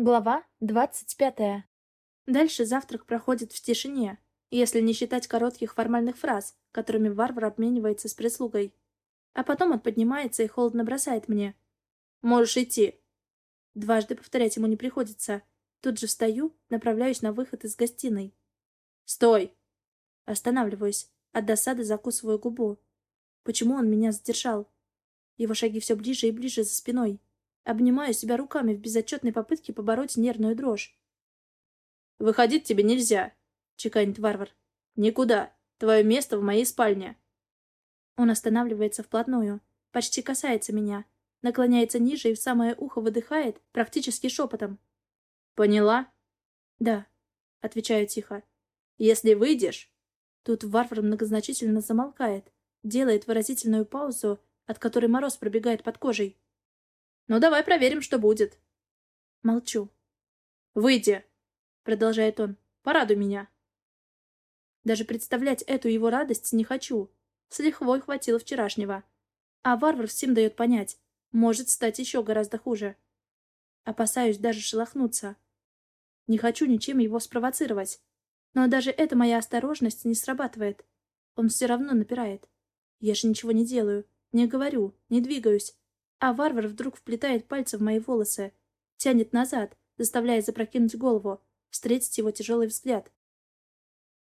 Глава двадцать пятая. Дальше завтрак проходит в тишине, если не считать коротких формальных фраз, которыми варвар обменивается с прислугой. А потом он поднимается и холодно бросает мне. «Можешь идти». Дважды повторять ему не приходится. Тут же встаю, направляюсь на выход из гостиной. «Стой!» Останавливаюсь. От досады закусываю губу. Почему он меня задержал? Его шаги все ближе и ближе за спиной. Обнимаю себя руками в безотчетной попытке побороть нервную дрожь. «Выходить тебе нельзя», — чеканит варвар. «Никуда. Твое место в моей спальне». Он останавливается вплотную, почти касается меня, наклоняется ниже и в самое ухо выдыхает, практически шепотом. «Поняла?» «Да», — отвечаю тихо. «Если выйдешь...» Тут варвар многозначительно замолкает, делает выразительную паузу, от которой мороз пробегает под кожей. Ну, давай проверим, что будет. Молчу. «Выйди!» — продолжает он. «Порадуй меня!» Даже представлять эту его радость не хочу. С лихвой хватило вчерашнего. А варвар всем дает понять. Может стать еще гораздо хуже. Опасаюсь даже шелохнуться. Не хочу ничем его спровоцировать. Но даже эта моя осторожность не срабатывает. Он все равно напирает. Я же ничего не делаю, не говорю, не двигаюсь. А варвар вдруг вплетает пальцы в мои волосы, тянет назад, заставляя запрокинуть голову, встретить его тяжелый взгляд.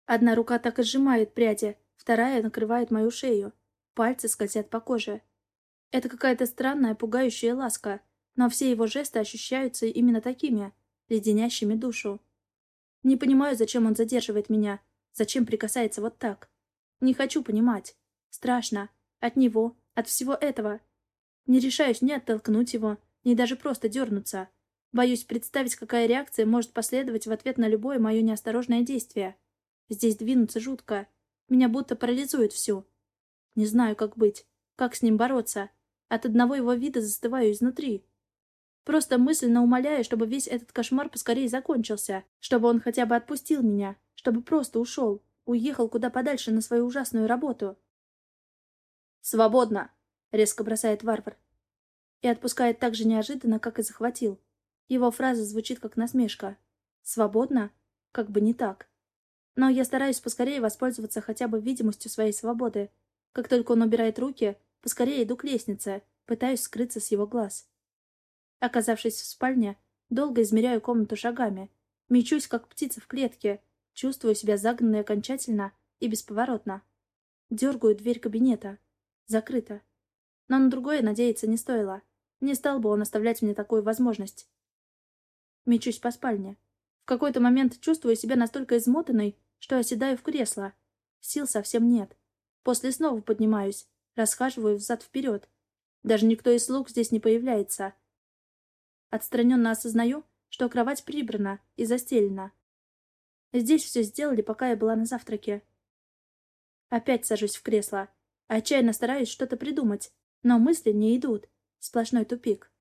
Одна рука так и сжимает пряди, вторая накрывает мою шею. Пальцы скользят по коже. Это какая-то странная, пугающая ласка, но все его жесты ощущаются именно такими, леденящими душу. Не понимаю, зачем он задерживает меня, зачем прикасается вот так. Не хочу понимать. Страшно. От него, от всего этого. Не решаюсь ни оттолкнуть его, ни даже просто дернуться. Боюсь представить, какая реакция может последовать в ответ на любое мое неосторожное действие. Здесь двинуться жутко. Меня будто парализует всю. Не знаю, как быть. Как с ним бороться. От одного его вида застываю изнутри. Просто мысленно умоляю, чтобы весь этот кошмар поскорее закончился, чтобы он хотя бы отпустил меня, чтобы просто ушел, уехал куда подальше на свою ужасную работу. «Свободно!» Резко бросает варвар. И отпускает так же неожиданно, как и захватил. Его фраза звучит как насмешка. Свободно? Как бы не так. Но я стараюсь поскорее воспользоваться хотя бы видимостью своей свободы. Как только он убирает руки, поскорее иду к лестнице, пытаюсь скрыться с его глаз. Оказавшись в спальне, долго измеряю комнату шагами. Мечусь, как птица в клетке, чувствую себя загнанной окончательно и бесповоротно. Дергаю дверь кабинета. Закрыто. Но на другое надеяться не стоило. Не стал бы он оставлять мне такую возможность. Мечусь по спальне. В какой-то момент чувствую себя настолько измотанной, что оседаю в кресло. Сил совсем нет. После снова поднимаюсь, расхаживаю взад-вперед. Даже никто из слуг здесь не появляется. Отстраненно осознаю, что кровать прибрана и застелена. Здесь все сделали, пока я была на завтраке. Опять сажусь в кресло. Отчаянно стараюсь что-то придумать, но мысли не идут. Сплошной тупик.